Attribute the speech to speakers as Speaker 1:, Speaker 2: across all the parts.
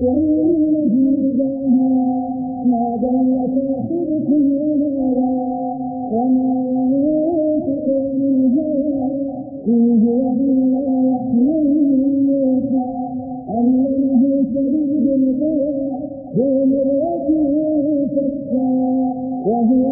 Speaker 1: والذي داها ما ضل صاحبكم وما وما ينطق عن الهوى إن هو إلا وحي يوحى علمه شديد القوى ذو مرة فاستوى وهو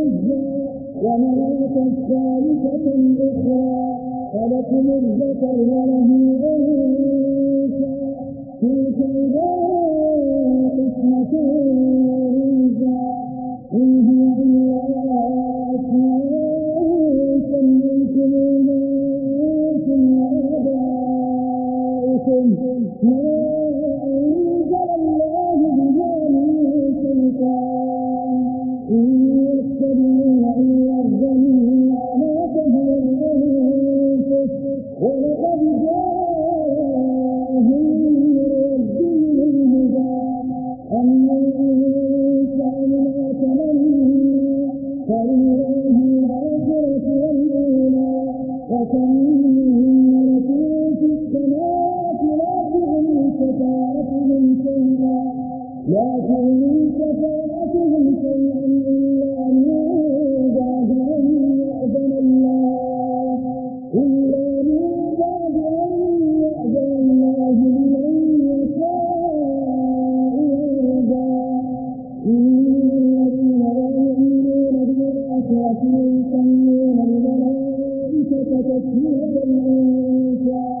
Speaker 1: والعزى ومناة الثالثة الأخرى ولكم الذكر وله الأنثى لا تغني شفاعتهم شيئا إلا من بعد أن يأذن الله إلا من بعد أن يأذن الله لمن يشاء ويرضى إن الذين لا يؤمنون بالآخرة يسمون الملائكة تسمية الأنثى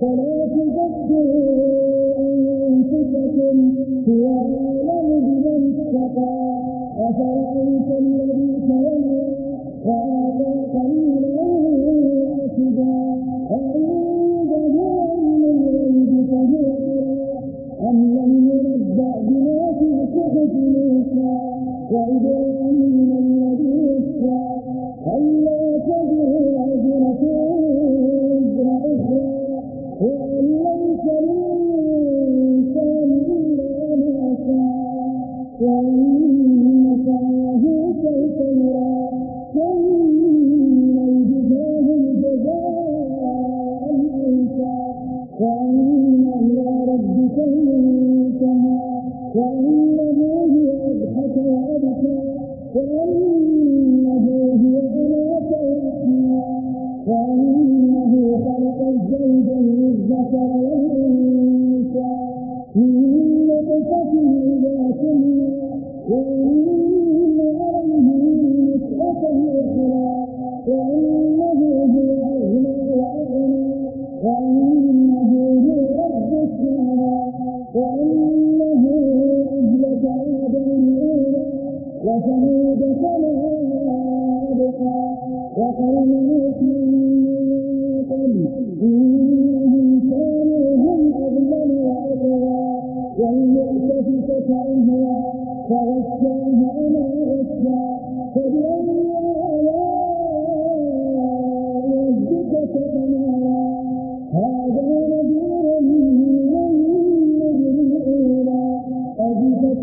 Speaker 1: فلا تزكوا أنفسكم هو أعلم بمن اتقى. أفرأيت الذي تولى وآتى قليلا وأكدا أعنده علم الغيب فهو يرى أم لم ينبأ بما في صحف موسى؟ وإبراهيم الذي وفى ألا تزر ربك المنتهى وأنه هو أضحك وأبكى وأنه هو أمات وأحيا وأنه خلق الزوجين الذكر والأنثى من نطفة إذا تمنى وثمود فما أبقى وقوم نوح من قبل إنهم كانوا هم أظلم وأطغى والمؤتفكة أهوى فغشاها ما غشى فبأي آلاء ربك تتمارى هذا نذير من النذر الأولى أزفت